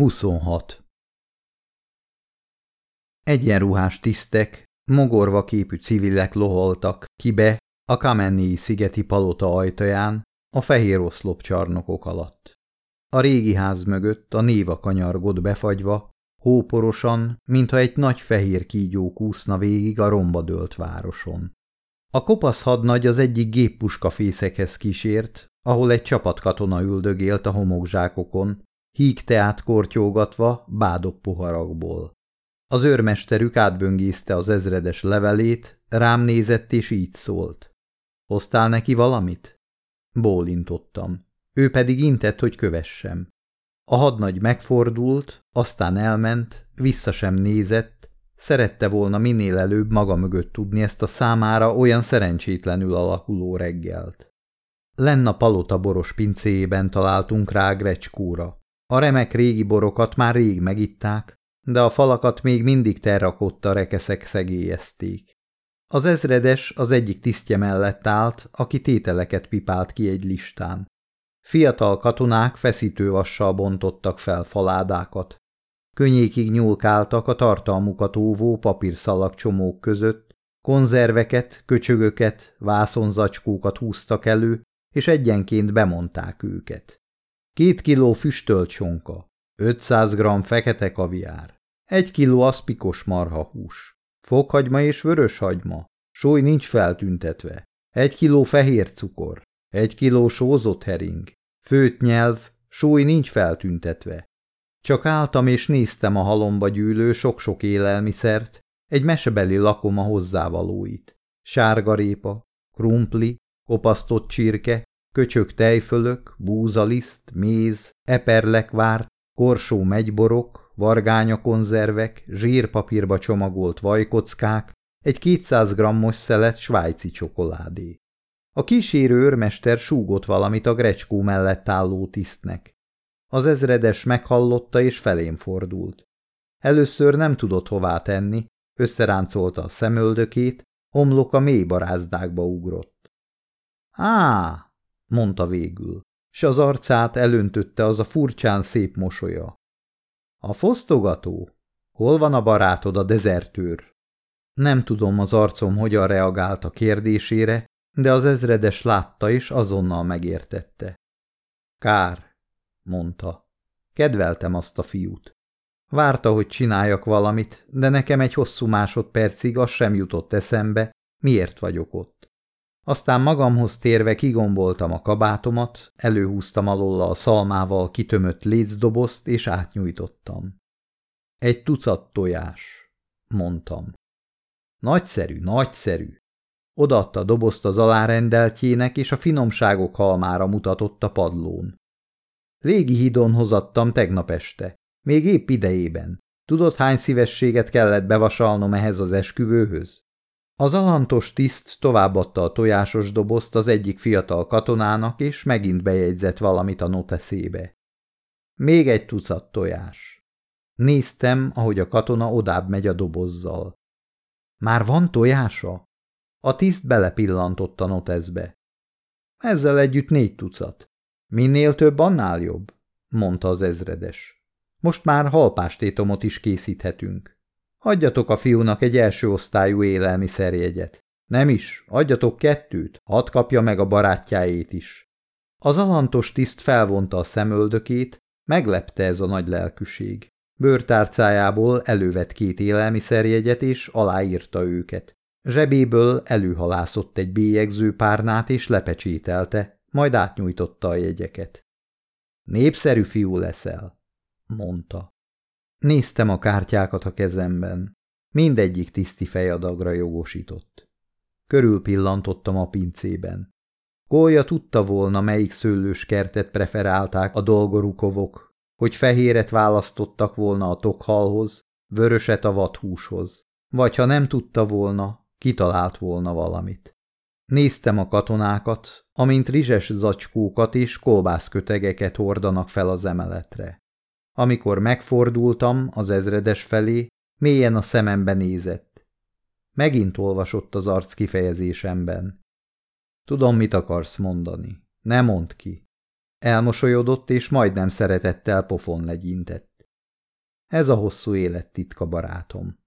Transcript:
26. Egyenruhás tisztek, mogorva képű civilek loholtak kibe a Kamenni szigeti palota ajtaján, a fehér oszlop csarnokok alatt. A régi ház mögött a néva kanyargott befagyva, hóporosan, mintha egy nagy fehér kígyó kúszna végig a romba dőlt városon. A kopasz hadnagy az egyik géppuskafészekhez kísért, ahol egy csapat katona üldögélt a homokzsákokon, teát kortyógatva bádok poharakból. Az őrmesterük átböngészte az ezredes levelét, rám nézett és így szólt. Hoztál neki valamit? Bólintottam. Ő pedig intett, hogy kövessem. A hadnagy megfordult, aztán elment, vissza sem nézett, szerette volna minél előbb maga mögött tudni ezt a számára olyan szerencsétlenül alakuló reggelt. Lenn palota boros pincéjében találtunk rá grecskóra. A remek régi borokat már rég megitták, de a falakat még mindig terrakotta rekeszek szegélyezték. Az ezredes az egyik tisztje mellett állt, aki tételeket pipált ki egy listán. Fiatal katonák feszítővassal bontottak fel faládákat. Könnyékig nyúlkáltak a tartalmukat óvó papírszalag csomók között, konzerveket, köcsögöket, vászonzacskókat húztak elő, és egyenként bemondták őket. Két kiló füstölt csonka, 500 g fekete kaviár, egy kiló aszpikos marhahús, fokhagyma és vöröshagyma, sóly nincs feltüntetve, egy kiló fehér cukor, egy kiló sózott hering, főt nyelv, sóly nincs feltüntetve. Csak álltam és néztem a halomba gyűlő sok-sok élelmiszert, egy mesebeli lakom a hozzávalóit. Sárgarépa, krumpli, kopasztott csirke, köcsök tejfölök, búzaliszt, méz, eperlekvár, korsó megyborok, vargánya konzervek, zsírpapírba csomagolt vajkockák, egy 200 grammos szelet svájci csokoládé. A kísérő őrmester súgott valamit a grecskó mellett álló tisztnek. Az ezredes meghallotta és felém fordult. Először nem tudott hová tenni, összeráncolta a szemöldökét, homloka mély barázdákba ugrott. Á, mondta végül, s az arcát elöntötte az a furcsán szép mosolya. A fosztogató? Hol van a barátod, a dezertőr? Nem tudom az arcom hogyan reagált a kérdésére, de az ezredes látta és azonnal megértette. Kár, mondta. Kedveltem azt a fiút. Várta, hogy csináljak valamit, de nekem egy hosszú másodpercig az sem jutott eszembe, miért vagyok ott. Aztán magamhoz térve kigomboltam a kabátomat, előhúztam alól a szalmával kitömött lécdobozt, és átnyújtottam. Egy tucat tojás, mondtam. Nagyszerű, nagyszerű. Odaadta a dobozt az alárendeltjének, és a finomságok halmára mutatott a padlón. Légi hídon hozattam tegnap este, még épp idejében. Tudod, hány szívességet kellett bevasalnom ehhez az esküvőhöz? Az alantos tiszt továbbadta a tojásos dobozt az egyik fiatal katonának, és megint bejegyzett valamit a noteszébe. Még egy tucat tojás. Néztem, ahogy a katona odább megy a dobozzal. Már van tojása? A tiszt belepillantott a noteszbe. Ezzel együtt négy tucat. Minél több, annál jobb, mondta az ezredes. Most már halpástétomot is készíthetünk. Adjatok a fiúnak egy első osztályú élelmiszerjegyet. Nem is, adjatok kettőt, hadd kapja meg a barátjáét is. Az alantos tiszt felvonta a szemöldökét, meglepte ez a nagy lelkűség. Bőrtárcájából elővett két élelmiszerjegyet és aláírta őket. Zsebéből előhalászott egy bélyegző párnát és lepecsételte, majd átnyújtotta a jegyeket. Népszerű fiú leszel, mondta. Néztem a kártyákat a kezemben. Mindegyik tiszti fejadagra jogosított. Körül pillantottam a pincében. Golya tudta volna, melyik szőlős kertet preferálták a dolgorukovok, hogy fehéret választottak volna a tokhalhoz, vöröset a vadhúshoz, vagy ha nem tudta volna, kitalált volna valamit. Néztem a katonákat, amint rizses zacskókat és kolbászkötegeket hordanak fel az emeletre. Amikor megfordultam az ezredes felé, mélyen a szemembe nézett. Megint olvasott az arc kifejezésemben. Tudom, mit akarsz mondani. Ne mondd ki. Elmosolyodott, és majdnem szeretettel pofon legyintett. Ez a hosszú élet titka, barátom.